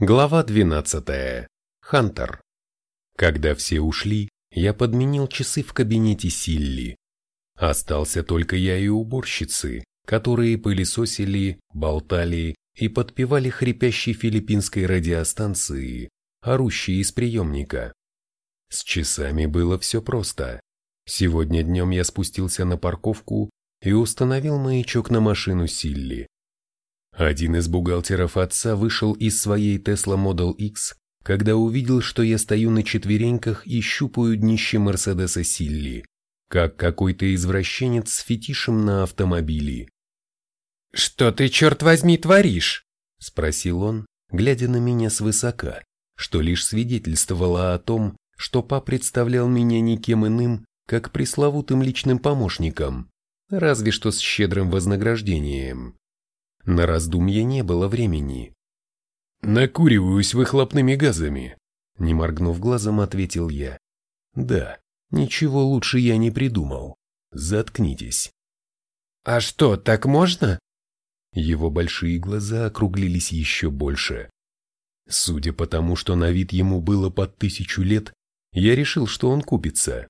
Глава 12. Хантер. Когда все ушли, я подменил часы в кабинете Силли. Остался только я и уборщицы, которые пылесосили, болтали и подпевали хрипящей филиппинской радиостанции, орущей из приемника. С часами было все просто. Сегодня днем я спустился на парковку и установил маячок на машину Силли. Один из бухгалтеров отца вышел из своей Tesla Model X, когда увидел, что я стою на четвереньках и щупаю днище Мерседеса Силли, как какой-то извращенец с фетишем на автомобиле. «Что ты, черт возьми, творишь?» – спросил он, глядя на меня свысока, что лишь свидетельствовало о том, что па представлял меня никем иным, как пресловутым личным помощником, разве что с щедрым вознаграждением. На раздумье не было времени. «Накуриваюсь выхлопными газами», — не моргнув глазом, ответил я. «Да, ничего лучше я не придумал. Заткнитесь». «А что, так можно?» Его большие глаза округлились еще больше. Судя по тому, что на вид ему было под тысячу лет, я решил, что он купится.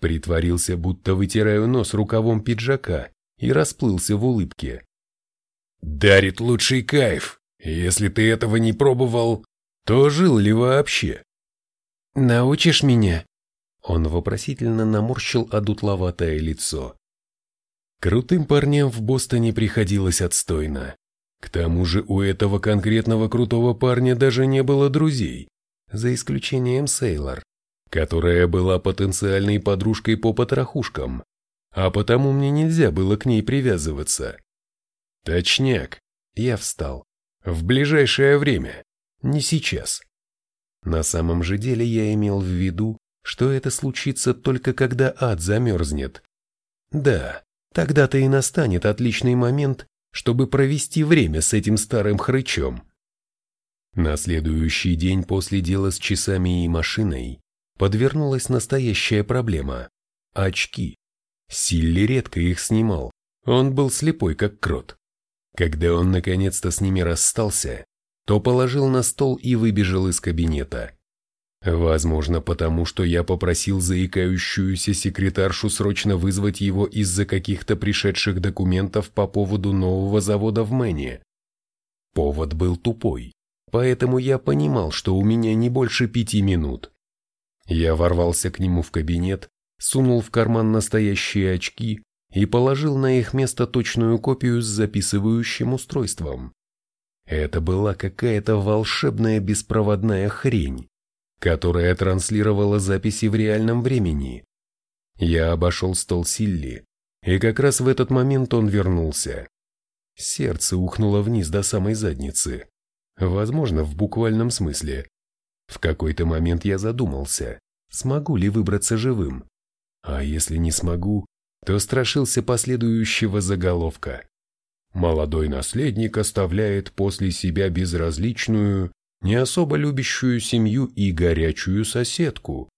Притворился, будто вытираю нос рукавом пиджака и расплылся в улыбке. Дарит лучший кайф. Если ты этого не пробовал, то жил ли вообще? Научишь меня? Он вопросительно наморщил одутловатое лицо. Крутым парням в Бостоне приходилось отстойно. К тому же у этого конкретного крутого парня даже не было друзей, за исключением Сейлор, которая была потенциальной подружкой по потрохушкам, а потому мне нельзя было к ней привязываться. Точняк. Я встал. В ближайшее время. Не сейчас. На самом же деле я имел в виду, что это случится только когда ад замерзнет. Да, тогда-то и настанет отличный момент, чтобы провести время с этим старым хрычом. На следующий день после дела с часами и машиной подвернулась настоящая проблема – очки. Силли редко их снимал, он был слепой как крот. Когда он наконец-то с ними расстался, то положил на стол и выбежал из кабинета. Возможно, потому что я попросил заикающуюся секретаршу срочно вызвать его из-за каких-то пришедших документов по поводу нового завода в Мэне. Повод был тупой, поэтому я понимал, что у меня не больше пяти минут. Я ворвался к нему в кабинет, сунул в карман настоящие очки и положил на их место точную копию с записывающим устройством. Это была какая-то волшебная беспроводная хрень, которая транслировала записи в реальном времени. Я обошел стол Силли, и как раз в этот момент он вернулся. Сердце ухнуло вниз до самой задницы. Возможно, в буквальном смысле. В какой-то момент я задумался, смогу ли выбраться живым. А если не смогу, то страшился последующего заголовка. Молодой наследник оставляет после себя безразличную, не особо любящую семью и горячую соседку.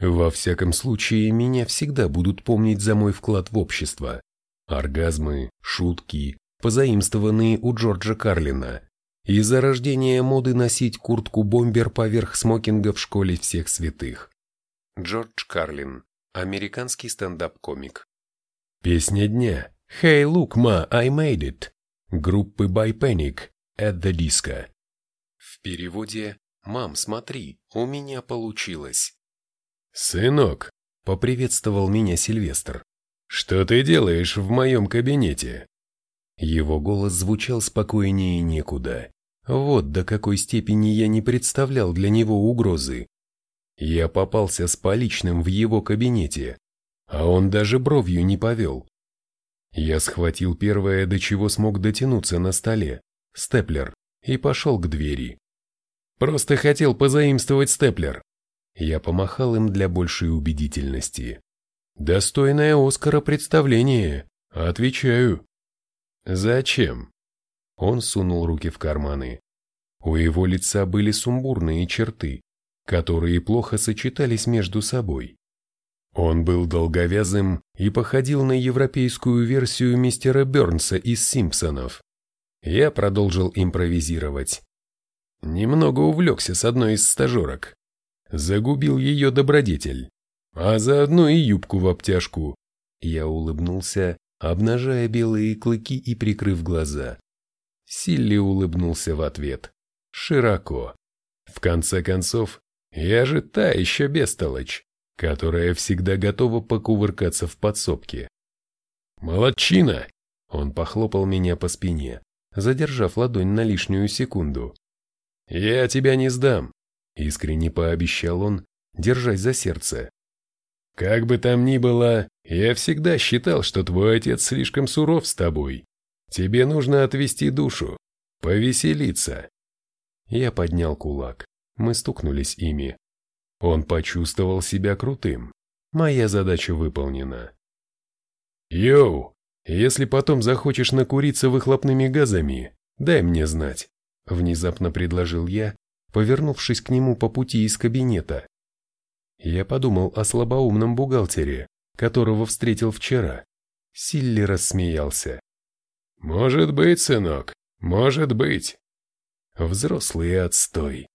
Во всяком случае, меня всегда будут помнить за мой вклад в общество. Оргазмы, шутки, позаимствованные у Джорджа Карлина, и за рождение моды носить куртку-бомбер поверх смокинга в школе всех святых. Джордж Карлин Американский стендап-комик. Песня дня «Hey, look, ma, I made it» группы By Panic at the Disco. В переводе «Мам, смотри, у меня получилось». «Сынок», — поприветствовал меня Сильвестр, — «что ты делаешь в моем кабинете?» Его голос звучал спокойнее некуда. Вот до какой степени я не представлял для него угрозы. Я попался с поличным в его кабинете, а он даже бровью не повел. Я схватил первое, до чего смог дотянуться на столе, степлер, и пошел к двери. Просто хотел позаимствовать степлер. Я помахал им для большей убедительности. Достойное Оскара представление, отвечаю. Зачем? Он сунул руки в карманы. У его лица были сумбурные черты, которые плохо сочетались между собой. Он был долговязым и походил на европейскую версию мистера Бернса из «Симпсонов». Я продолжил импровизировать. Немного увлекся с одной из стажерок. Загубил ее добродетель, а заодно и юбку в обтяжку. Я улыбнулся, обнажая белые клыки и прикрыв глаза. Силли улыбнулся в ответ. Широко. В конце концов, я же та еще бестолочь, которая всегда готова покувыркаться в подсобке. «Молодчина!» Он похлопал меня по спине, задержав ладонь на лишнюю секунду. «Я тебя не сдам», — искренне пообещал он, держась за сердце. «Как бы там ни было, я всегда считал, что твой отец слишком суров с тобой. Тебе нужно отвести душу, повеселиться». Я поднял кулак, мы стукнулись ими. Он почувствовал себя крутым. Моя задача выполнена. «Йоу, если потом захочешь накуриться выхлопными газами, дай мне знать», — внезапно предложил я, повернувшись к нему по пути из кабинета. Я подумал о слабоумном бухгалтере, которого встретил вчера. Силли рассмеялся. «Может быть, сынок, может быть». Взрослый отстой.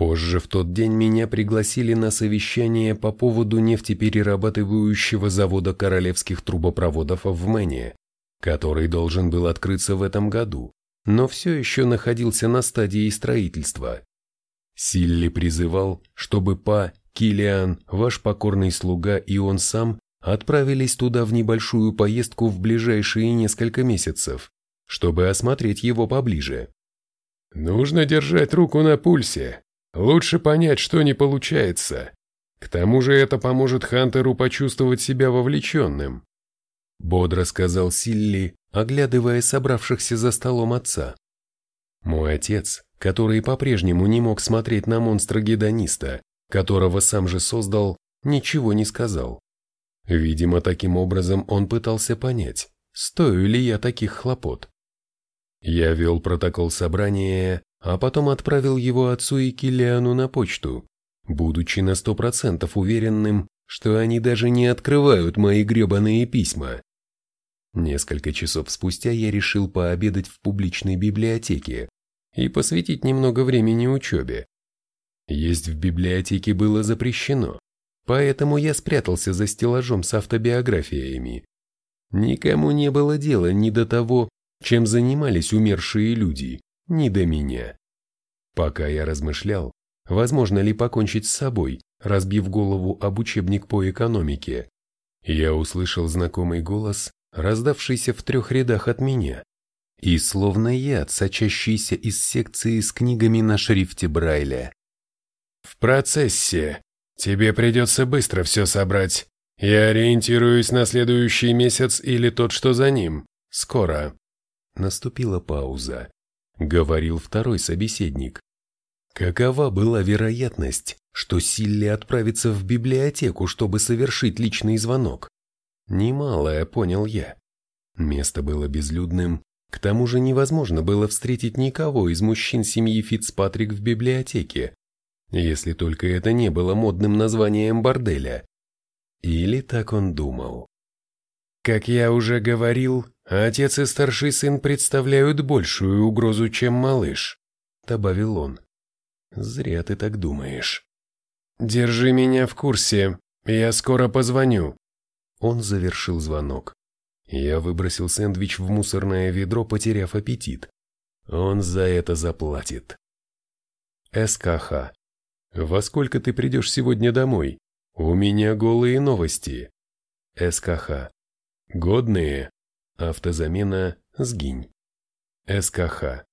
Позже в тот день меня пригласили на совещание по поводу нефтеперерабатывающего завода королевских трубопроводов в Мэне, который должен был открыться в этом году, но все еще находился на стадии строительства. Силли призывал, чтобы Па, Килиан, ваш покорный слуга и он сам отправились туда в небольшую поездку в ближайшие несколько месяцев, чтобы осмотреть его поближе. «Нужно держать руку на пульсе», Лучше понять, что не получается. К тому же это поможет Хантеру почувствовать себя вовлеченным. Бодро сказал Силли, оглядывая собравшихся за столом отца. Мой отец, который по-прежнему не мог смотреть на монстра-гедониста, которого сам же создал, ничего не сказал. Видимо, таким образом он пытался понять, стою ли я таких хлопот. Я вел протокол собрания, а потом отправил его отцу и Киллиану на почту, будучи на сто процентов уверенным, что они даже не открывают мои гребаные письма. Несколько часов спустя я решил пообедать в публичной библиотеке и посвятить немного времени учебе. Есть в библиотеке было запрещено, поэтому я спрятался за стеллажом с автобиографиями. Никому не было дела ни до того, чем занимались умершие люди ни до меня. Пока я размышлял, возможно ли покончить с собой, разбив голову об учебник по экономике, я услышал знакомый голос, раздавшийся в трех рядах от меня, и словно яд, сочащийся из секции с книгами на шрифте Брайля. «В процессе. Тебе придется быстро все собрать. Я ориентируюсь на следующий месяц или тот, что за ним. Скоро». Наступила пауза говорил второй собеседник. Какова была вероятность, что Силли отправится в библиотеку, чтобы совершить личный звонок? Немалое, понял я. Место было безлюдным, к тому же невозможно было встретить никого из мужчин семьи Фицпатрик в библиотеке, если только это не было модным названием борделя. Или так он думал. Как я уже говорил, отец и старший сын представляют большую угрозу, чем малыш, добавил он. Зря ты так думаешь. Держи меня в курсе, я скоро позвоню. Он завершил звонок. Я выбросил сэндвич в мусорное ведро, потеряв аппетит. Он за это заплатит. СКХ. Во сколько ты придешь сегодня домой? У меня голые новости. СКХ. Годные. Автозамена «Сгинь». СКХ.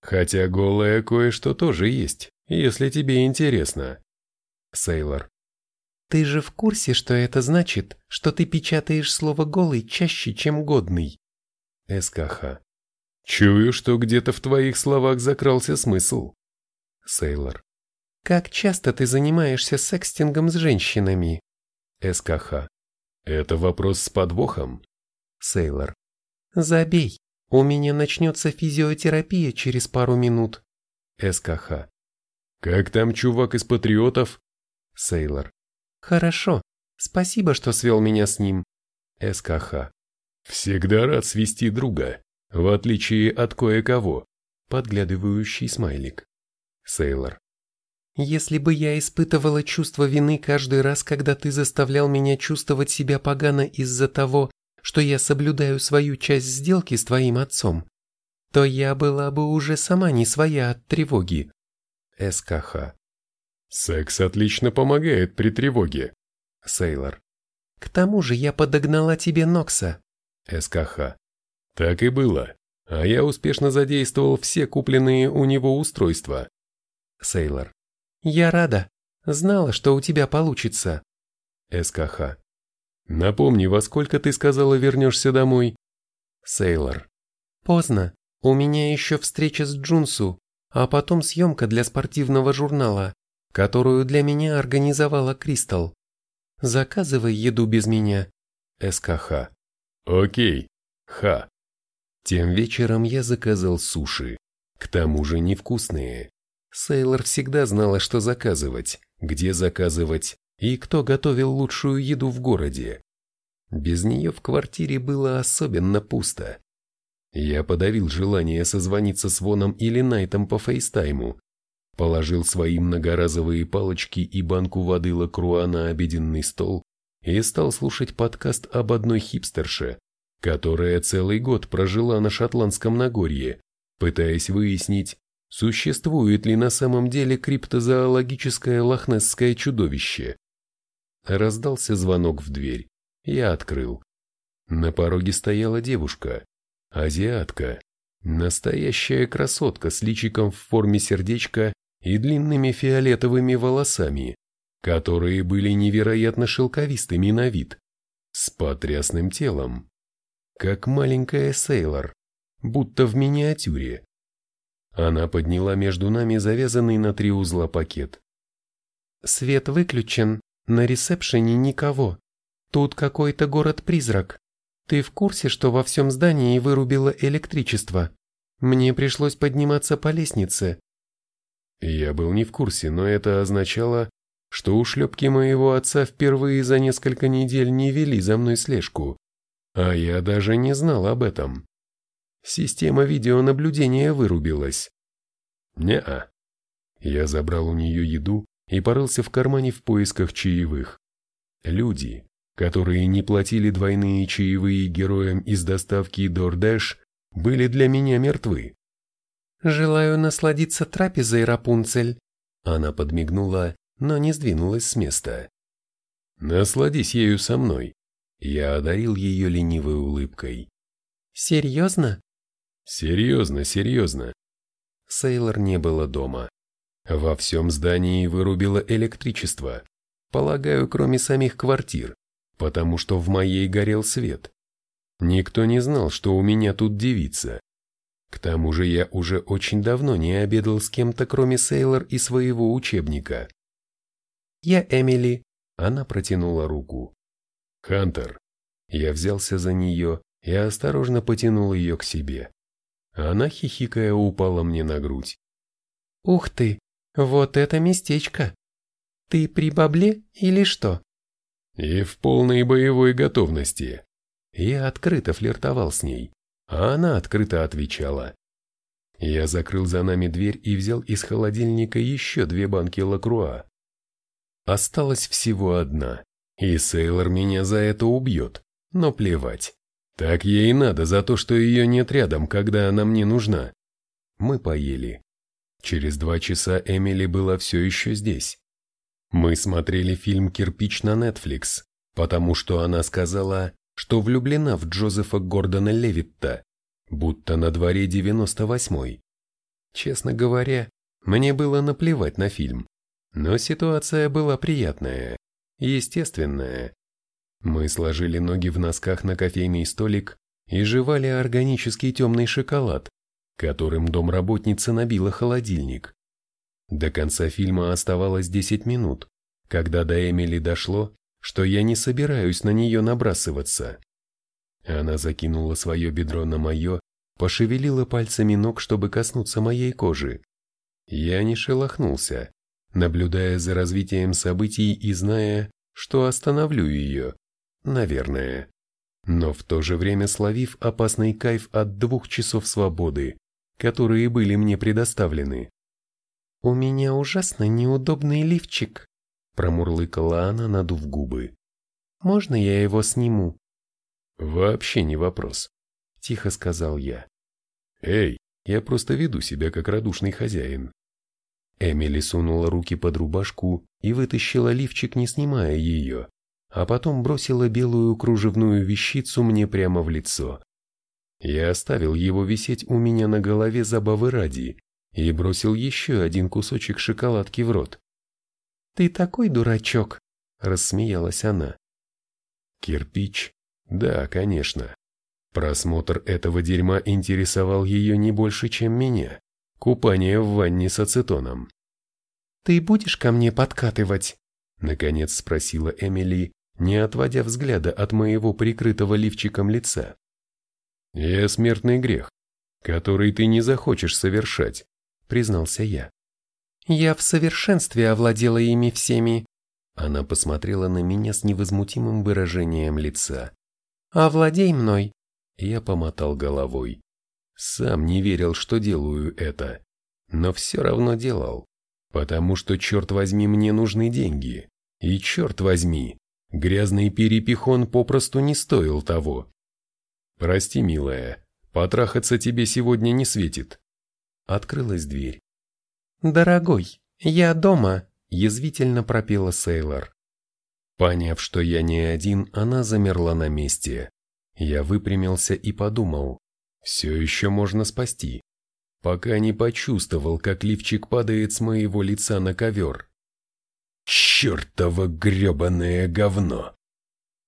Хотя голое кое-что тоже есть, если тебе интересно. Сейлор. Ты же в курсе, что это значит, что ты печатаешь слово «голый» чаще, чем «годный»? СКХ. Чую, что где-то в твоих словах закрался смысл. Сейлор. Как часто ты занимаешься секстингом с женщинами? СКХ. Это вопрос с подвохом? Сейлор. Забей, у меня начнется физиотерапия через пару минут. СКХ. Как там чувак из патриотов? Сейлор. Хорошо, спасибо, что свел меня с ним. СКХ. Всегда рад свести друга, в отличие от кое-кого. Подглядывающий смайлик. Сейлор. Если бы я испытывала чувство вины каждый раз, когда ты заставлял меня чувствовать себя погано из-за того, что я соблюдаю свою часть сделки с твоим отцом, то я была бы уже сама не своя от тревоги. СКХ. Секс отлично помогает при тревоге. Сейлор. К тому же я подогнала тебе Нокса. СКХ. Так и было. А я успешно задействовал все купленные у него устройства. Сейлор. Я рада. Знала, что у тебя получится. СКХ. Напомни, во сколько ты сказала вернешься домой? Сейлор. Поздно. У меня еще встреча с Джунсу, а потом съемка для спортивного журнала, которую для меня организовала Кристал. Заказывай еду без меня. СКХ. Окей. Ха. Тем вечером я заказал суши. К тому же невкусные. Сейлор всегда знала, что заказывать, где заказывать и кто готовил лучшую еду в городе. Без нее в квартире было особенно пусто. Я подавил желание созвониться с Воном или Найтом по фейстайму, положил свои многоразовые палочки и банку воды Лакруа на обеденный стол и стал слушать подкаст об одной хипстерше, которая целый год прожила на Шотландском Нагорье, пытаясь выяснить, Существует ли на самом деле криптозоологическое лохнесское чудовище? Раздался звонок в дверь. Я открыл. На пороге стояла девушка. Азиатка. Настоящая красотка с личиком в форме сердечка и длинными фиолетовыми волосами, которые были невероятно шелковистыми на вид, с потрясным телом. Как маленькая Сейлор, будто в миниатюре. Она подняла между нами завязанный на три узла пакет. «Свет выключен, на ресепшене никого. Тут какой-то город-призрак. Ты в курсе, что во всем здании вырубило электричество? Мне пришлось подниматься по лестнице». Я был не в курсе, но это означало, что ушлепки моего отца впервые за несколько недель не вели за мной слежку, а я даже не знал об этом. Система видеонаблюдения вырубилась. Не-а. Я забрал у нее еду и порылся в кармане в поисках чаевых. Люди, которые не платили двойные чаевые героям из доставки DoorDash, были для меня мертвы. «Желаю насладиться трапезой, Рапунцель», она подмигнула, но не сдвинулась с места. «Насладись ею со мной», я одарил ее ленивой улыбкой. «Серьезно?» Серьезно, серьезно. Сейлор не было дома. Во всем здании вырубило электричество. Полагаю, кроме самих квартир, потому что в моей горел свет. Никто не знал, что у меня тут девица. К тому же я уже очень давно не обедал с кем-то, кроме Сейлор и своего учебника. «Я Эмили», — она протянула руку. «Хантер». Я взялся за нее и осторожно потянул ее к себе. Она, хихикая, упала мне на грудь. «Ух ты, вот это местечко! Ты при бабле или что?» И в полной боевой готовности. Я открыто флиртовал с ней, а она открыто отвечала. Я закрыл за нами дверь и взял из холодильника еще две банки лакруа. Осталась всего одна, и Сейлор меня за это убьет, но плевать. Так ей надо за то, что ее нет рядом, когда она мне нужна. Мы поели. Через два часа Эмили была все еще здесь. Мы смотрели фильм «Кирпич» на Netflix, потому что она сказала, что влюблена в Джозефа Гордона Левитта, будто на дворе 98-й. Честно говоря, мне было наплевать на фильм, но ситуация была приятная, естественная, мы сложили ноги в носках на кофейный столик и жевали органический темный шоколад, которым домработница набила холодильник. До конца фильма оставалось 10 минут, когда до Эмили дошло, что я не собираюсь на нее набрасываться. Она закинула свое бедро на мое, пошевелила пальцами ног, чтобы коснуться моей кожи. Я не шелохнулся, наблюдая за развитием событий и зная, что остановлю ее наверное. Но в то же время словив опасный кайф от двух часов свободы, которые были мне предоставлены. «У меня ужасно неудобный лифчик», — промурлыкала она, надув губы. «Можно я его сниму?» «Вообще не вопрос», — тихо сказал я. «Эй, я просто веду себя как радушный хозяин». Эмили сунула руки под рубашку и вытащила лифчик, не снимая ее, а потом бросила белую кружевную вещицу мне прямо в лицо. Я оставил его висеть у меня на голове забавы ради, и бросил еще один кусочек шоколадки в рот. «Ты такой дурачок!» – рассмеялась она. Кирпич? Да, конечно. Просмотр этого дерьма интересовал ее не больше, чем меня. Купание в ванне с ацетоном. «Ты будешь ко мне подкатывать?» Наконец спросила Эмили, не отводя взгляда от моего прикрытого лифчиком лица. «Я смертный грех, который ты не захочешь совершать, — признался я. «Я в совершенстве овладела ими всеми». Она посмотрела на меня с невозмутимым выражением лица. «Овладей мной». Я помотал головой. Сам не верил, что делаю это, но все равно делал, потому что, черт возьми, мне нужны деньги. И черт возьми, грязный перепихон попросту не стоил того. Прости, милая, потрахаться тебе сегодня не светит. Открылась дверь. «Дорогой, я дома», — язвительно пропела Сейлор. Поняв, что я не один, она замерла на месте. Я выпрямился и подумал, все еще можно спасти, пока не почувствовал, как лифчик падает с моего лица на ковер. Чертово гребаное говно!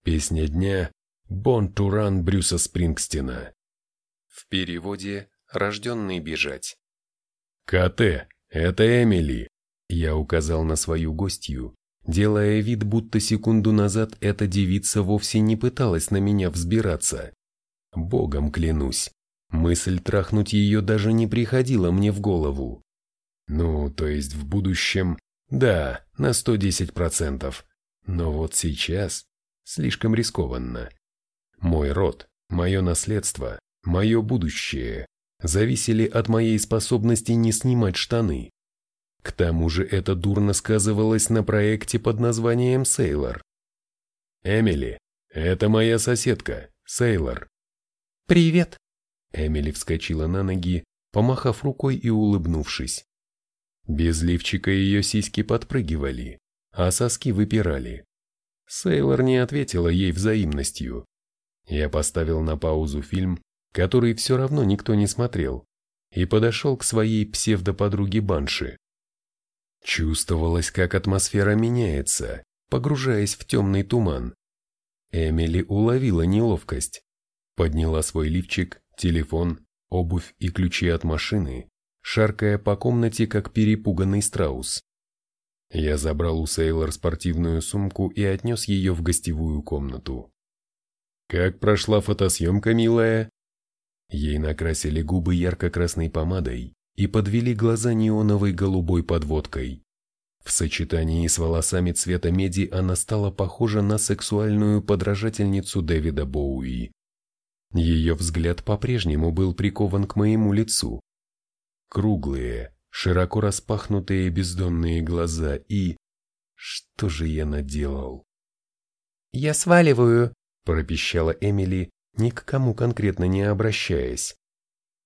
Песня дня «Бон Туран» Брюса Спрингстина. В переводе «Рожденный бежать». «КТ, это Эмили!» Я указал на свою гостью, делая вид, будто секунду назад эта девица вовсе не пыталась на меня взбираться. Богом клянусь, мысль трахнуть ее даже не приходила мне в голову. Ну, то есть в будущем, да, на 110%. Но вот сейчас слишком рискованно. Мой род, мое наследство, мое будущее зависели от моей способности не снимать штаны. К тому же это дурно сказывалось на проекте под названием «Сейлор». «Эмили, это моя соседка, Сейлор». «Привет!» Эмили вскочила на ноги, помахав рукой и улыбнувшись. Без лифчика ее сиськи подпрыгивали, а соски выпирали. Сейлор не ответила ей взаимностью. Я поставил на паузу фильм который все равно никто не смотрел, и подошел к своей псевдоподруге Банши. Чувствовалось, как атмосфера меняется, погружаясь в темный туман. Эмили уловила неловкость, подняла свой лифчик, телефон, обувь и ключи от машины, шаркая по комнате, как перепуганный страус. Я забрал у Сейлор спортивную сумку и отнес ее в гостевую комнату. «Как прошла фотосъемка, милая?» Ей накрасили губы ярко-красной помадой и подвели глаза неоновой голубой подводкой. В сочетании с волосами цвета меди она стала похожа на сексуальную подражательницу Дэвида Боуи. Ее взгляд по-прежнему был прикован к моему лицу. Круглые, широко распахнутые бездонные глаза и... Что же я наделал? «Я сваливаю», – пропищала Эмили, ни к кому конкретно не обращаясь.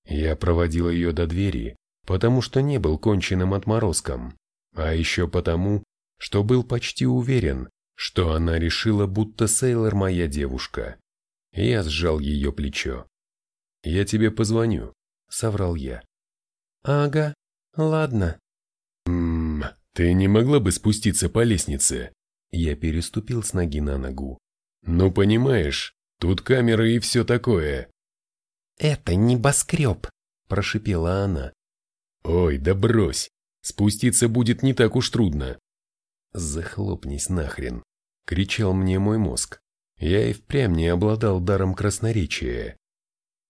Я проводил ее до двери, потому что не был конченным отморозком, а еще потому, что был почти уверен, что она решила, будто Сейлор моя девушка. Я сжал ее плечо. «Я тебе позвоню», — соврал я. «Ага, ладно». «Ммм, ты не могла бы спуститься по лестнице?» Я переступил с ноги на ногу. «Ну, понимаешь, Тут камеры и все такое. Это небоскреб, прошипела она. Ой, да брось. Спуститься будет не так уж трудно. Захлопнись нахрен, кричал мне мой мозг. Я и впрямь не обладал даром красноречия.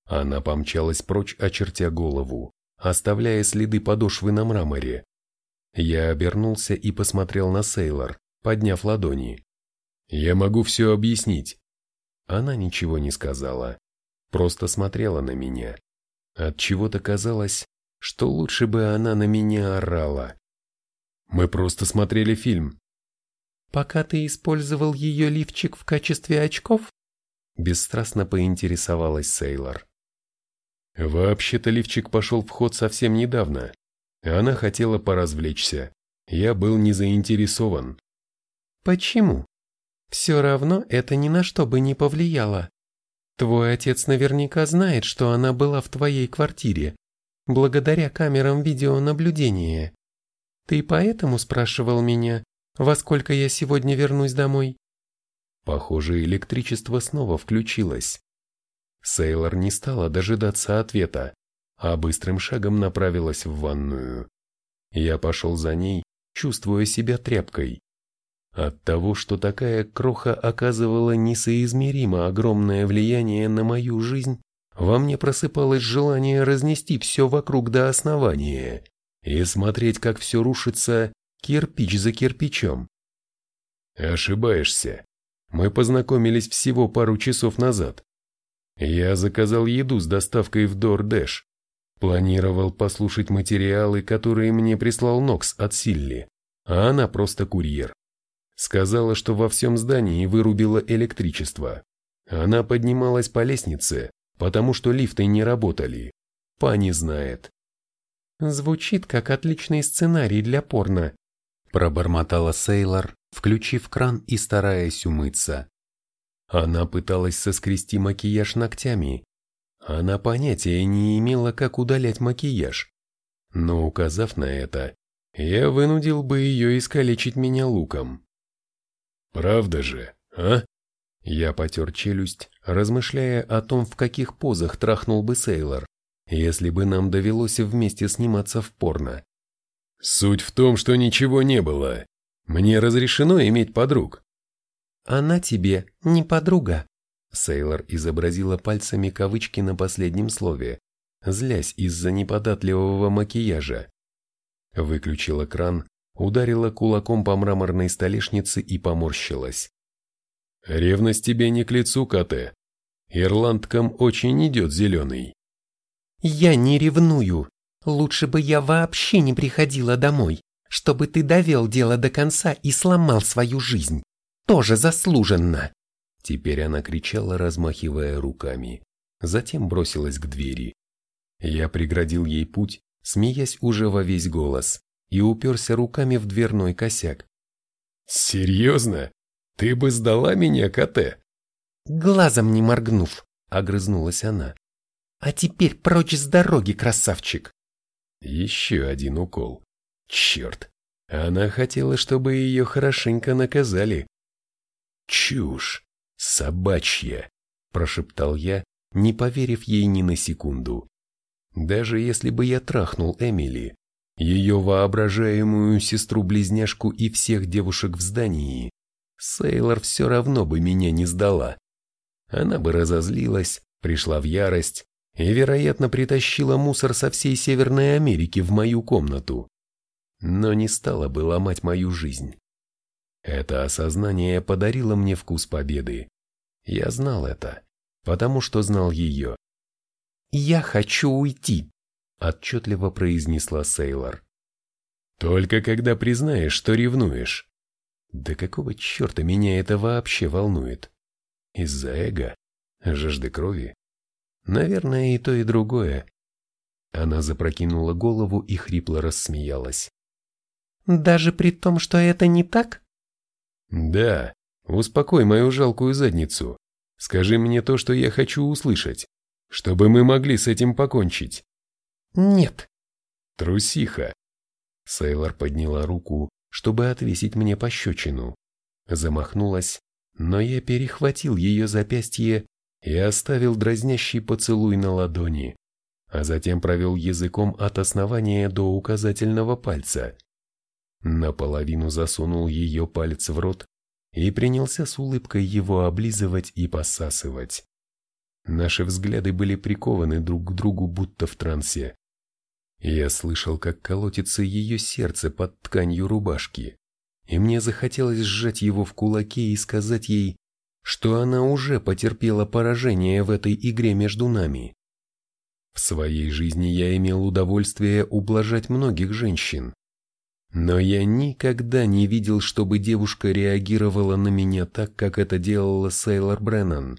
Она помчалась прочь, очертя голову, оставляя следы подошвы на мраморе. Я обернулся и посмотрел на Сейлор, подняв ладони. «Я могу все объяснить. Она ничего не сказала, просто смотрела на меня. От чего то казалось, что лучше бы она на меня орала. Мы просто смотрели фильм. Пока ты использовал ее лифчик в качестве очков? Бесстрастно поинтересовалась Сейлор. Вообще-то лифчик пошел в ход совсем недавно. Она хотела поразвлечься. Я был не заинтересован. Почему? Все равно это ни на что бы не повлияло. Твой отец наверняка знает, что она была в твоей квартире, благодаря камерам видеонаблюдения. Ты поэтому спрашивал меня, во сколько я сегодня вернусь домой? Похоже, электричество снова включилось. Сейлор не стала дожидаться ответа, а быстрым шагом направилась в ванную. Я пошел за ней, чувствуя себя тряпкой. От того, что такая кроха оказывала несоизмеримо огромное влияние на мою жизнь, во мне просыпалось желание разнести все вокруг до основания и смотреть, как все рушится кирпич за кирпичом. Ошибаешься. Мы познакомились всего пару часов назад. Я заказал еду с доставкой в DoorDash. Планировал послушать материалы, которые мне прислал Нокс от Силли, а она просто курьер. Сказала, что во всем здании вырубила электричество. Она поднималась по лестнице, потому что лифты не работали. Пани знает. Звучит как отличный сценарий для порно. Пробормотала Сейлор, включив кран и стараясь умыться. Она пыталась соскрести макияж ногтями. Она понятия не имела, как удалять макияж. Но указав на это, я вынудил бы ее искалечить меня луком. Правда же, а? Я потер челюсть, размышляя о том, в каких позах трахнул бы Сейлор, если бы нам довелось вместе сниматься в порно. Суть в том, что ничего не было. Мне разрешено иметь подруг. Она тебе не подруга. Сейлор изобразила пальцами кавычки на последнем слове, злясь из-за неподатливого макияжа. Выключила кран, ударила кулаком по мраморной столешнице и поморщилась. «Ревность тебе не к лицу, Кате. Ирландкам очень идет зеленый». «Я не ревную. Лучше бы я вообще не приходила домой, чтобы ты довел дело до конца и сломал свою жизнь. Тоже заслуженно!» Теперь она кричала, размахивая руками. Затем бросилась к двери. Я преградил ей путь, смеясь уже во весь голос, и уперся руками в дверной косяк. «Серьезно? Ты бы сдала меня, КТ?» «Глазом не моргнув», — огрызнулась она. «А теперь прочь с дороги, красавчик!» Еще один укол. Черт, она хотела, чтобы ее хорошенько наказали. «Чушь! Собачья!» – прошептал я, не поверив ей ни на секунду. Даже если бы я трахнул Эмили, ее воображаемую сестру-близняшку и всех девушек в здании, Сейлор все равно бы меня не сдала. Она бы разозлилась, пришла в ярость и, вероятно, притащила мусор со всей Северной Америки в мою комнату. Но не стала бы ломать мою жизнь. Это осознание подарило мне вкус победы. Я знал это, потому что знал ее. «Я хочу уйти», — отчетливо произнесла Сейлор. «Только когда признаешь, что ревнуешь». Да какого черта меня это вообще волнует? Из-за эго? Жажды крови? Наверное, и то, и другое. Она запрокинула голову и хрипло рассмеялась. «Даже при том, что это не так?» «Да, успокой мою жалкую задницу. Скажи мне то, что я хочу услышать, чтобы мы могли с этим покончить». «Нет». «Трусиха». Сейлор подняла руку, чтобы отвесить мне пощечину. Замахнулась, но я перехватил ее запястье и оставил дразнящий поцелуй на ладони, а затем провел языком от основания до указательного пальца. Наполовину засунул ее палец в рот и принялся с улыбкой его облизывать и посасывать. Наши взгляды были прикованы друг к другу, будто в трансе. Я слышал, как колотится ее сердце под тканью рубашки, и мне захотелось сжать его в кулаке и сказать ей, что она уже потерпела поражение в этой игре между нами. В своей жизни я имел удовольствие ублажать многих женщин, Но я никогда не видел, чтобы девушка реагировала на меня так, как это делала Сейлор Бреннан,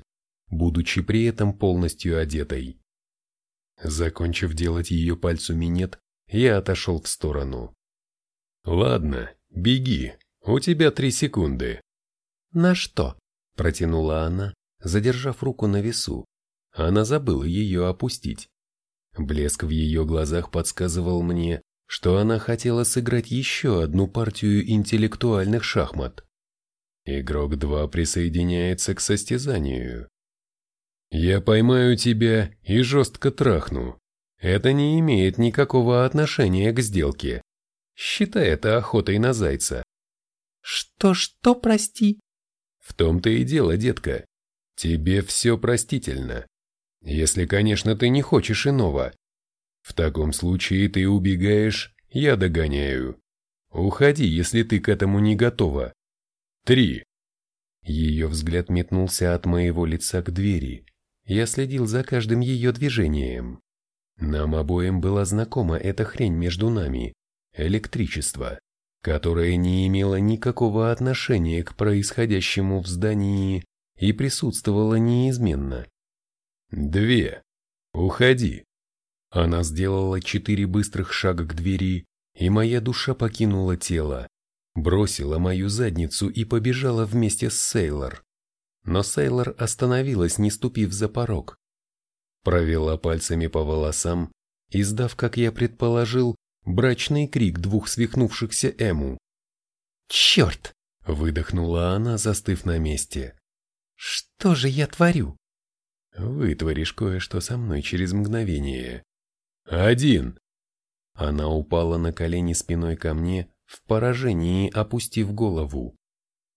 будучи при этом полностью одетой. Закончив делать ее пальцу минет, я отошел в сторону. «Ладно, беги, у тебя три секунды». «На что?» – протянула она, задержав руку на весу. Она забыла ее опустить. Блеск в ее глазах подсказывал мне, что она хотела сыграть еще одну партию интеллектуальных шахмат. Игрок 2 присоединяется к состязанию. «Я поймаю тебя и жестко трахну. Это не имеет никакого отношения к сделке. Считай это охотой на зайца». «Что-что, прости?» «В том-то и дело, детка. Тебе все простительно. Если, конечно, ты не хочешь иного. В таком случае ты убегаешь, я догоняю. Уходи, если ты к этому не готова. Три. Ее взгляд метнулся от моего лица к двери. Я следил за каждым ее движением. Нам обоим была знакома эта хрень между нами, электричество, которое не имело никакого отношения к происходящему в здании и присутствовало неизменно. «Две. Уходи». Она сделала четыре быстрых шага к двери, и моя душа покинула тело, бросила мою задницу и побежала вместе с Сейлор. Но Сейлор остановилась, не ступив за порог. Провела пальцами по волосам, издав, как я предположил, брачный крик двух свихнувшихся Эму. «Черт!» — выдохнула она, застыв на месте. «Что же я творю?» Вытворишь кое-что со мной через мгновение. Один. Она упала на колени спиной ко мне, в поражении опустив голову.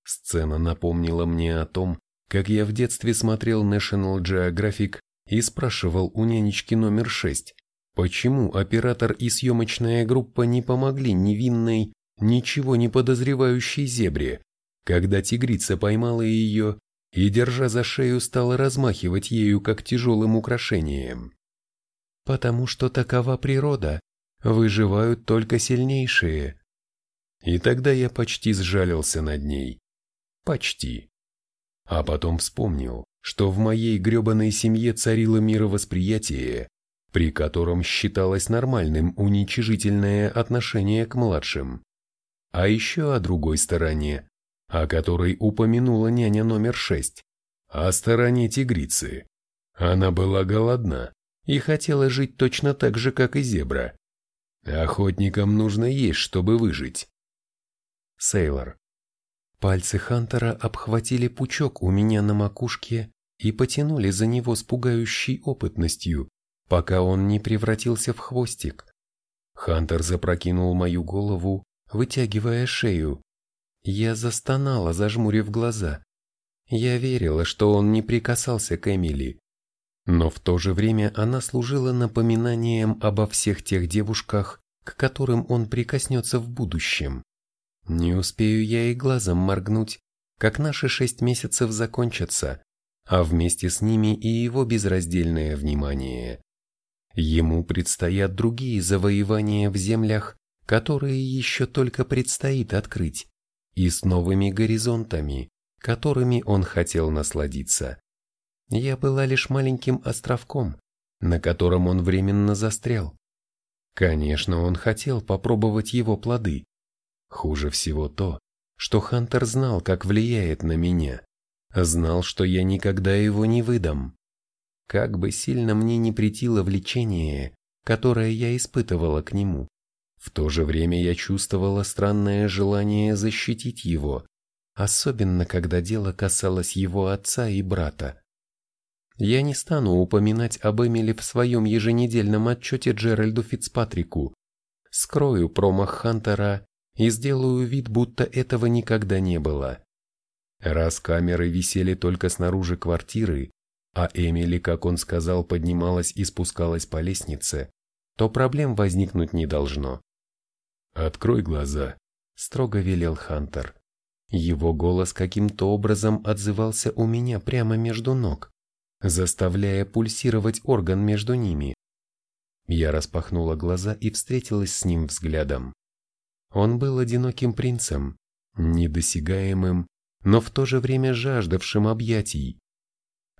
Сцена напомнила мне о том, как я в детстве смотрел National Geographic и спрашивал у нянечки номер шесть, почему оператор и съемочная группа не помогли невинной, ничего не подозревающей зебре, когда тигрица поймала ее и, держа за шею, стала размахивать ею как тяжелым украшением. Потому что такова природа, выживают только сильнейшие. И тогда я почти сжалился над ней. Почти. А потом вспомнил, что в моей гребаной семье царило мировосприятие, при котором считалось нормальным уничижительное отношение к младшим. А еще о другой стороне, о которой упомянула няня номер шесть, о стороне тигрицы. Она была голодна и хотела жить точно так же, как и зебра. Охотникам нужно есть, чтобы выжить. Сейлор. Пальцы Хантера обхватили пучок у меня на макушке и потянули за него с пугающей опытностью, пока он не превратился в хвостик. Хантер запрокинул мою голову, вытягивая шею, я застонала, зажмурив глаза. Я верила, что он не прикасался к Эмили. Но в то же время она служила напоминанием обо всех тех девушках, к которым он прикоснется в будущем. Не успею я и глазом моргнуть, как наши шесть месяцев закончатся, а вместе с ними и его безраздельное внимание. Ему предстоят другие завоевания в землях, которые еще только предстоит открыть и с новыми горизонтами, которыми он хотел насладиться. Я была лишь маленьким островком, на котором он временно застрял. Конечно, он хотел попробовать его плоды. Хуже всего то, что Хантер знал, как влияет на меня. Знал, что я никогда его не выдам. Как бы сильно мне не претило влечение, которое я испытывала к нему. В то же время я чувствовала странное желание защитить его, особенно когда дело касалось его отца и брата. Я не стану упоминать об Эмили в своем еженедельном отчете Джеральду Фицпатрику. Скрою промах Хантера и сделаю вид, будто этого никогда не было. Раз камеры висели только снаружи квартиры, а Эмили, как он сказал, поднималась и спускалась по лестнице, то проблем возникнуть не должно. «Открой глаза», — строго велел Хантер. Его голос каким-то образом отзывался у меня прямо между ног, заставляя пульсировать орган между ними. Я распахнула глаза и встретилась с ним взглядом. Он был одиноким принцем, недосягаемым, но в то же время жаждавшим объятий,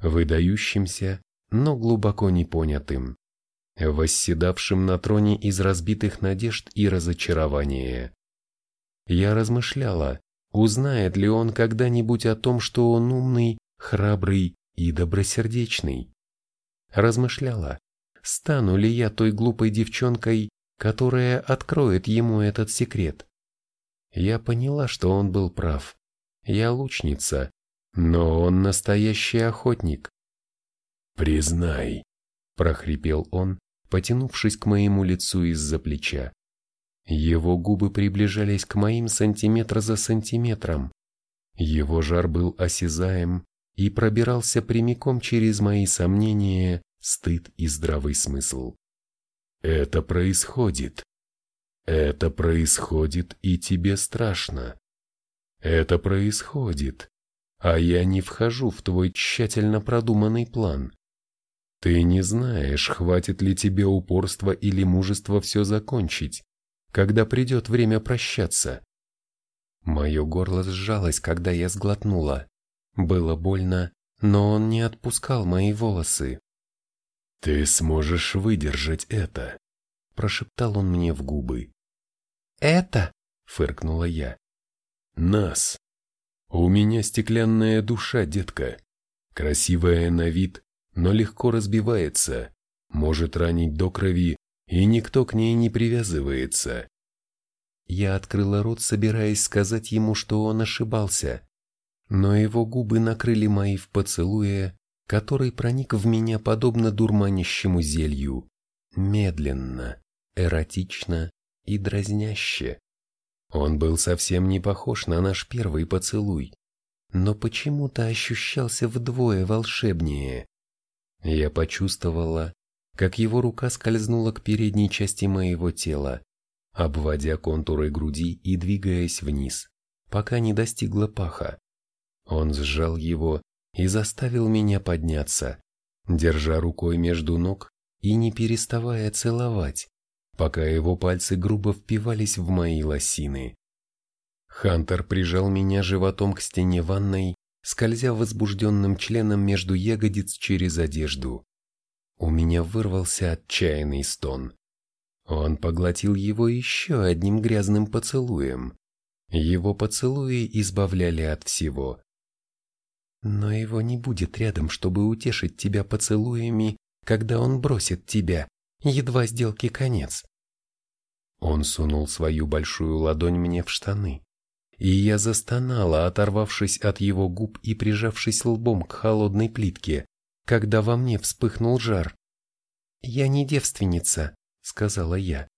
выдающимся, но глубоко непонятым, восседавшим на троне из разбитых надежд и разочарования. Я размышляла, узнает ли он когда-нибудь о том, что он умный, храбрый и добросердечный. Размышляла, стану ли я той глупой девчонкой, которая откроет ему этот секрет. Я поняла, что он был прав. Я лучница, но он настоящий охотник. «Признай», — прохрипел он, потянувшись к моему лицу из-за плеча. Его губы приближались к моим сантиметр за сантиметром. Его жар был осязаем и пробирался прямиком через мои сомнения, стыд и здравый смысл. Это происходит. Это происходит, и тебе страшно. Это происходит, а я не вхожу в твой тщательно продуманный план. Ты не знаешь, хватит ли тебе упорства или мужества все закончить, когда придет время прощаться. Мое горло сжалось, когда я сглотнула. Было больно, но он не отпускал мои волосы. «Ты сможешь выдержать это», — прошептал он мне в губы. «Это?» — фыркнула я. «Нас. У меня стеклянная душа, детка. Красивая на вид, но легко разбивается, может ранить до крови, и никто к ней не привязывается». Я открыла рот, собираясь сказать ему, что он ошибался, но его губы накрыли мои в поцелуе, который проник в меня подобно дурманящему зелью, медленно, эротично и дразняще. Он был совсем не похож на наш первый поцелуй, но почему-то ощущался вдвое волшебнее. Я почувствовала, как его рука скользнула к передней части моего тела, обводя контуры груди и двигаясь вниз, пока не достигла паха. Он сжал его и заставил меня подняться, держа рукой между ног и не переставая целовать, пока его пальцы грубо впивались в мои лосины. Хантер прижал меня животом к стене ванной, скользя возбужденным членом между ягодиц через одежду. У меня вырвался отчаянный стон. Он поглотил его еще одним грязным поцелуем. Его поцелуи избавляли от всего. Но его не будет рядом, чтобы утешить тебя поцелуями, когда он бросит тебя, едва сделки конец. Он сунул свою большую ладонь мне в штаны, и я застонала, оторвавшись от его губ и прижавшись лбом к холодной плитке, когда во мне вспыхнул жар. «Я не девственница», — сказала я.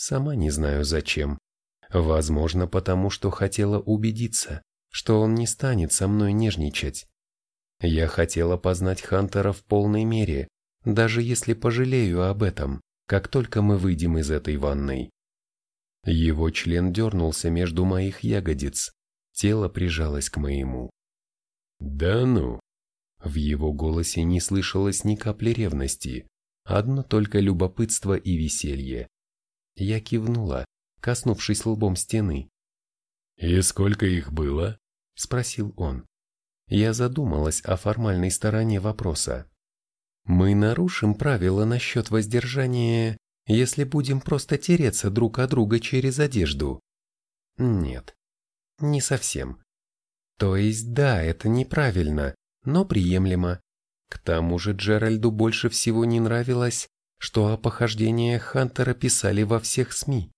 Сама не знаю зачем. Возможно, потому что хотела убедиться, что он не станет со мной нежничать. Я хотела познать Хантера в полной мере, даже если пожалею об этом, как только мы выйдем из этой ванной. Его член дернулся между моих ягодиц, тело прижалось к моему. «Да ну!» В его голосе не слышалось ни капли ревности, одно только любопытство и веселье. Я кивнула, коснувшись лбом стены. «И сколько их было?» – спросил он. Я задумалась о формальной стороне вопроса. «Мы нарушим правила насчет воздержания, если будем просто тереться друг от друга через одежду?» «Нет, не совсем. То есть да, это неправильно, но приемлемо. К тому же Джеральду больше всего не нравилось, что о похождениях Хантера писали во всех СМИ.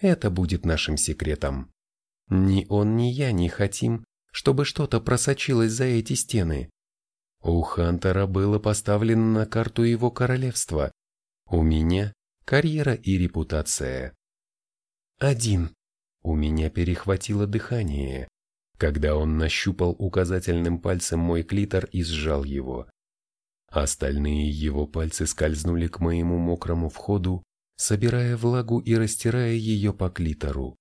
Это будет нашим секретом. Ни он, ни я не хотим, чтобы что-то просочилось за эти стены. У Хантера было поставлено на карту его королевства. У меня карьера и репутация. Один. У меня перехватило дыхание, когда он нащупал указательным пальцем мой клитор и сжал его. Остальные его пальцы скользнули к моему мокрому входу, собирая влагу и растирая ее по клитору.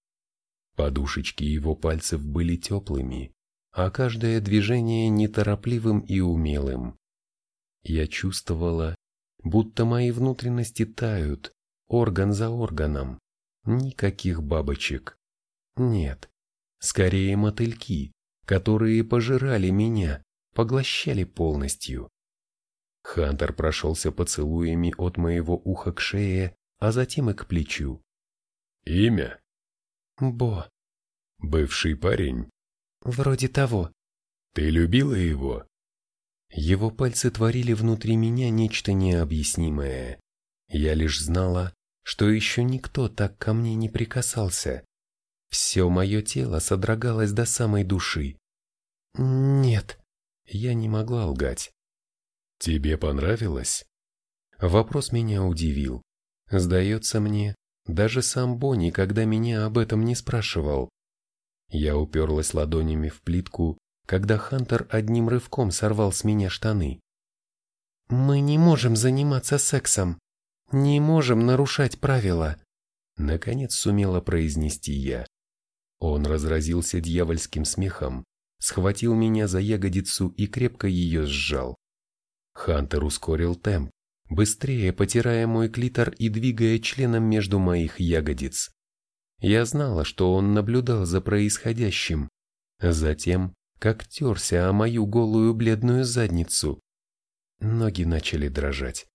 Подушечки его пальцев были теплыми, а каждое движение неторопливым и умелым. Я чувствовала, будто мои внутренности тают, орган за органом, Никаких бабочек. Нет, скорее мотыльки, которые пожирали меня, поглощали полностью. Хантер прошелся поцелуями от моего уха к шее, а затем и к плечу. «Имя?» «Бо». «Бывший парень?» «Вроде того». «Ты любила его?» Его пальцы творили внутри меня нечто необъяснимое. Я лишь знала, что еще никто так ко мне не прикасался. Все мое тело содрогалось до самой души. «Нет». Я не могла лгать. «Тебе понравилось?» Вопрос меня удивил. Сдается мне, даже сам Бо никогда меня об этом не спрашивал. Я уперлась ладонями в плитку, когда Хантер одним рывком сорвал с меня штаны. «Мы не можем заниматься сексом. Не можем нарушать правила», — наконец сумела произнести я. Он разразился дьявольским смехом, схватил меня за ягодицу и крепко ее сжал. Хантер ускорил темп, быстрее потирая мой клитор и двигая членом между моих ягодиц. Я знала, что он наблюдал за происходящим, затем, как терся о мою голую бледную задницу. Ноги начали дрожать.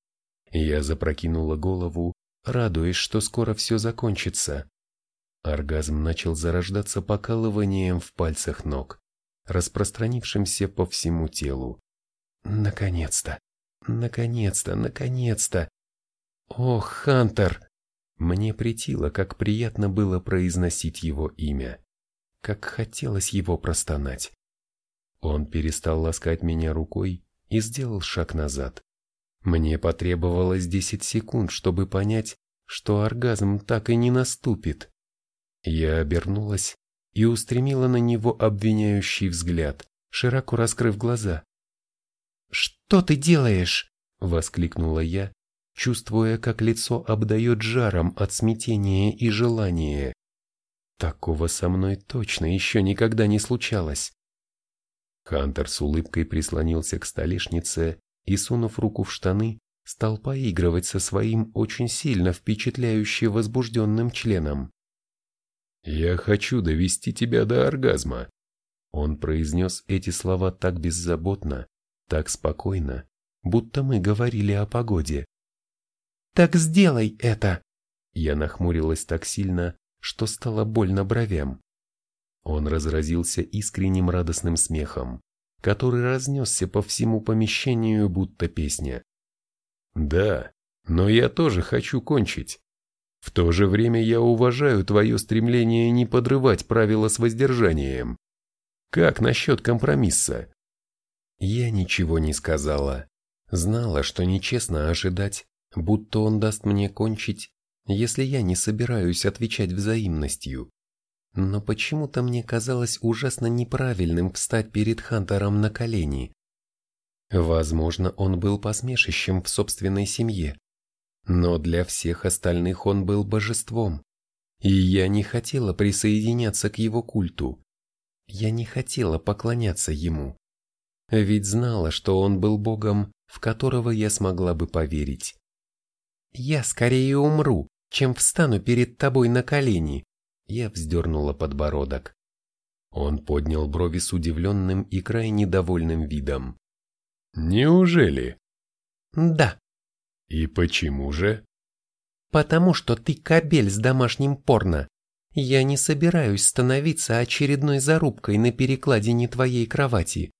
Я запрокинула голову, радуясь, что скоро все закончится. Оргазм начал зарождаться покалыванием в пальцах ног, распространившимся по всему телу. Наконец-то! Наконец-то! Наконец-то! Ох, Хантер! Мне притило, как приятно было произносить его имя. Как хотелось его простонать. Он перестал ласкать меня рукой и сделал шаг назад. Мне потребовалось десять секунд, чтобы понять, что оргазм так и не наступит. Я обернулась и устремила на него обвиняющий взгляд, широко раскрыв глаза. «Что ты делаешь?» — воскликнула я, чувствуя, как лицо обдает жаром от смятения и желания. Такого со мной точно еще никогда не случалось. Хантер с улыбкой прислонился к столешнице и, сунув руку в штаны, стал поигрывать со своим очень сильно впечатляюще возбужденным членом. «Я хочу довести тебя до оргазма». Он произнес эти слова так беззаботно, так спокойно, будто мы говорили о погоде. «Так сделай это!» Я нахмурилась так сильно, что стало больно бровям. Он разразился искренним радостным смехом, который разнесся по всему помещению, будто песня. «Да, но я тоже хочу кончить. В то же время я уважаю твое стремление не подрывать правила с воздержанием. Как насчет компромисса? Я ничего не сказала. Знала, что нечестно ожидать, будто он даст мне кончить, если я не собираюсь отвечать взаимностью. Но почему-то мне казалось ужасно неправильным встать перед Хантером на колени. Возможно, он был посмешищем в собственной семье, но для всех остальных он был божеством, и я не хотела присоединяться к его культу. Я не хотела поклоняться ему, ведь знала, что он был богом, в которого я смогла бы поверить. «Я скорее умру, чем встану перед тобой на колени», я вздернула подбородок. Он поднял брови с удивленным и крайне довольным видом. «Неужели?» «Да», и почему же? Потому что ты кабель с домашним порно. Я не собираюсь становиться очередной зарубкой на перекладине твоей кровати.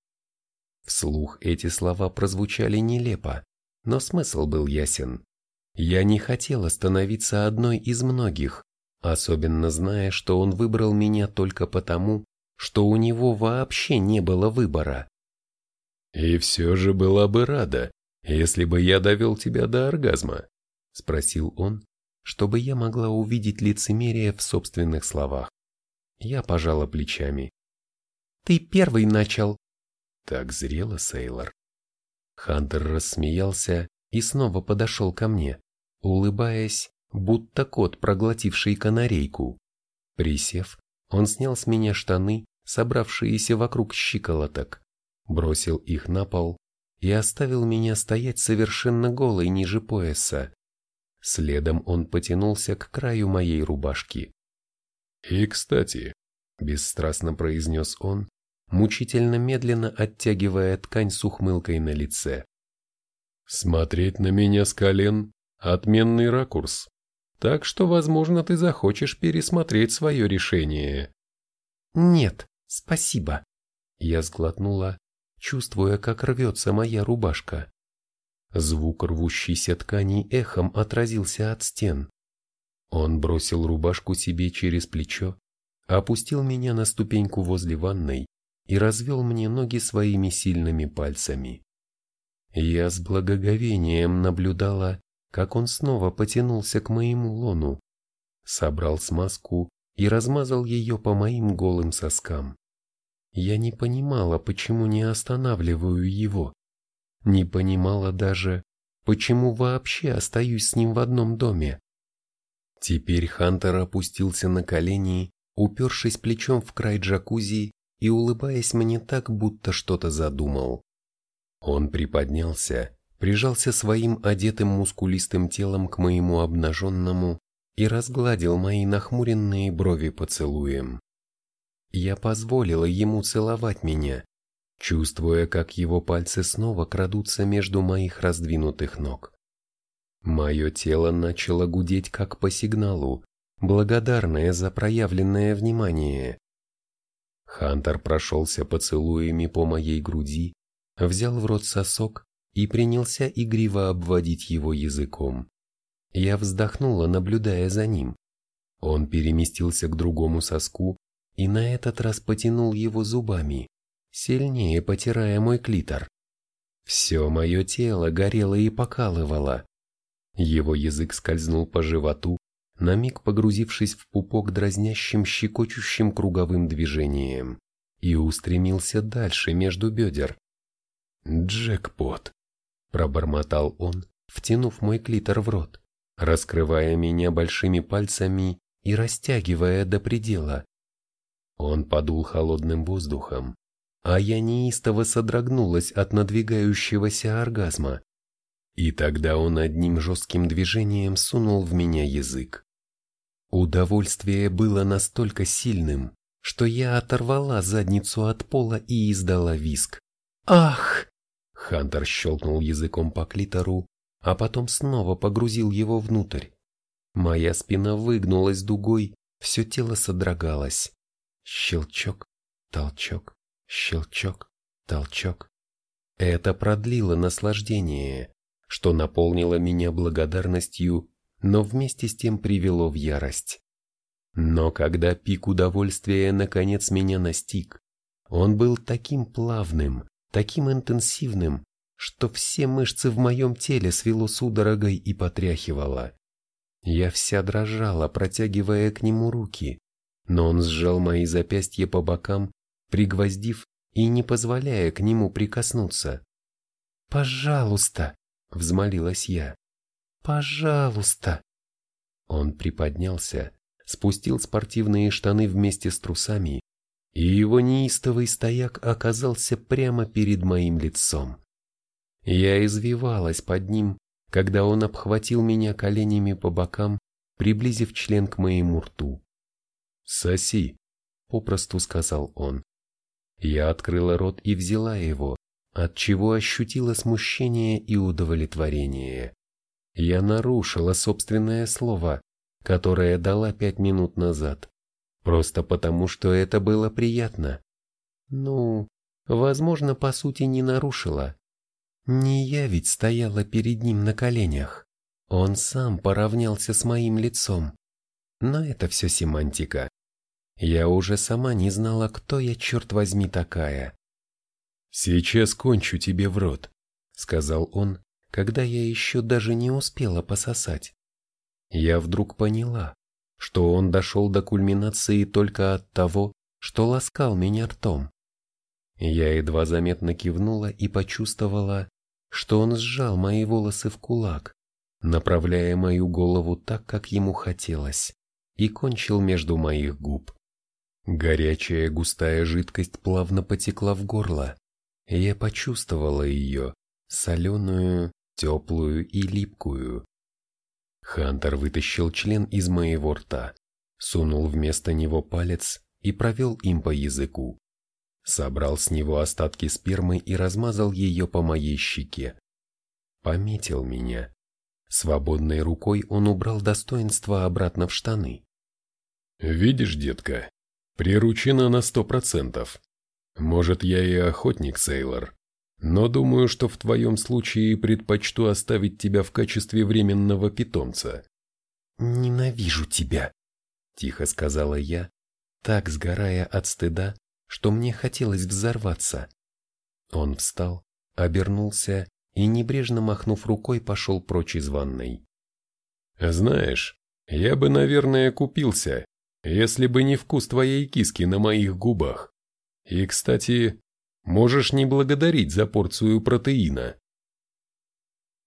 Вслух эти слова прозвучали нелепо, но смысл был ясен. Я не хотела становиться одной из многих, особенно зная, что он выбрал меня только потому, что у него вообще не было выбора. И все же была бы рада, «Если бы я довел тебя до оргазма?» — спросил он, чтобы я могла увидеть лицемерие в собственных словах. Я пожала плечами. «Ты первый начал». Так зрело, Сейлор. Хантер рассмеялся и снова подошел ко мне, улыбаясь, будто кот, проглотивший канарейку. Присев, он снял с меня штаны, собравшиеся вокруг щиколоток, бросил их на пол и оставил меня стоять совершенно голой ниже пояса. Следом он потянулся к краю моей рубашки. «И, кстати», — бесстрастно произнес он, мучительно медленно оттягивая ткань с ухмылкой на лице. «Смотреть на меня с колен — отменный ракурс, так что, возможно, ты захочешь пересмотреть свое решение». «Нет, спасибо», — я сглотнула, чувствуя, как рвется моя рубашка. Звук рвущейся ткани эхом отразился от стен. Он бросил рубашку себе через плечо, опустил меня на ступеньку возле ванной и развел мне ноги своими сильными пальцами. Я с благоговением наблюдала, как он снова потянулся к моему лону, собрал смазку и размазал ее по моим голым соскам. Я не понимала, почему не останавливаю его. Не понимала даже, почему вообще остаюсь с ним в одном доме. Теперь Хантер опустился на колени, упершись плечом в край джакузи и улыбаясь мне так, будто что-то задумал. Он приподнялся, прижался своим одетым мускулистым телом к моему обнаженному и разгладил мои нахмуренные брови поцелуем. Я позволила ему целовать меня, чувствуя, как его пальцы снова крадутся между моих раздвинутых ног. Мое тело начало гудеть как по сигналу, благодарное за проявленное внимание. Хантер прошелся поцелуями по моей груди, взял в рот сосок и принялся игриво обводить его языком. Я вздохнула, наблюдая за ним. Он переместился к другому соску и на этот раз потянул его зубами, сильнее потирая мой клитор. Все мое тело горело и покалывало. Его язык скользнул по животу, на миг погрузившись в пупок дразнящим щекочущим круговым движением, и устремился дальше между бедер. «Джекпот!» – пробормотал он, втянув мой клитор в рот, раскрывая меня большими пальцами и растягивая до предела. Он подул холодным воздухом, а я неистово содрогнулась от надвигающегося оргазма. И тогда он одним жестким движением сунул в меня язык. Удовольствие было настолько сильным, что я оторвала задницу от пола и издала виск. «Ах!» Хантер щелкнул языком по клитору, а потом снова погрузил его внутрь. Моя спина выгнулась дугой, все тело содрогалось. Щелчок, толчок, щелчок, толчок. Это продлило наслаждение, что наполнило меня благодарностью, но вместе с тем привело в ярость. Но когда пик удовольствия наконец меня настиг, он был таким плавным, таким интенсивным, что все мышцы в моем теле свело судорогой и потряхивало. Я вся дрожала, протягивая к нему руки, но он сжал мои запястья по бокам, пригвоздив и не позволяя к нему прикоснуться. «Пожалуйста!» взмолилась я. Пожалуйста. Он приподнялся, спустил спортивные штаны вместе с трусами, и его неистовый стояк оказался прямо перед моим лицом. Я извивалась под ним, когда он обхватил меня коленями по бокам, приблизив член к моему рту. «Соси», — попросту сказал он. Я открыла рот и взяла его, от чего ощутила смущение и удовлетворение. Я нарушила собственное слово, которое дала пять минут назад, просто потому, что это было приятно. Ну, возможно, по сути не нарушила. Не я ведь стояла перед ним на коленях. Он сам поравнялся с моим лицом. Но это все семантика. Я уже сама не знала, кто я, черт возьми, такая. «Сейчас кончу тебе в рот», — сказал он, когда я еще даже не успела пососать. Я вдруг поняла, что он дошел до кульминации только от того, что ласкал меня ртом. Я едва заметно кивнула и почувствовала, что он сжал мои волосы в кулак, направляя мою голову так, как ему хотелось, и кончил между моих губ. Горячая густая жидкость плавно потекла в горло, я почувствовала ее, соленую, теплую и липкую. Хантер вытащил член из моего рта, сунул вместо него палец и провел им по языку. Собрал с него остатки спермы и размазал ее по моей щеке. Пометил меня. Свободной рукой он убрал достоинство обратно в штаны. «Видишь, детка, приручена на сто процентов. Может, я и охотник, Сейлор, но думаю, что в твоем случае предпочту оставить тебя в качестве временного питомца». «Ненавижу тебя», — тихо сказала я, так сгорая от стыда, что мне хотелось взорваться. Он встал, обернулся и, небрежно махнув рукой, пошел прочь из ванной. «Знаешь, я бы, наверное, купился, если бы не вкус твоей киски на моих губах. И, кстати, можешь не благодарить за порцию протеина.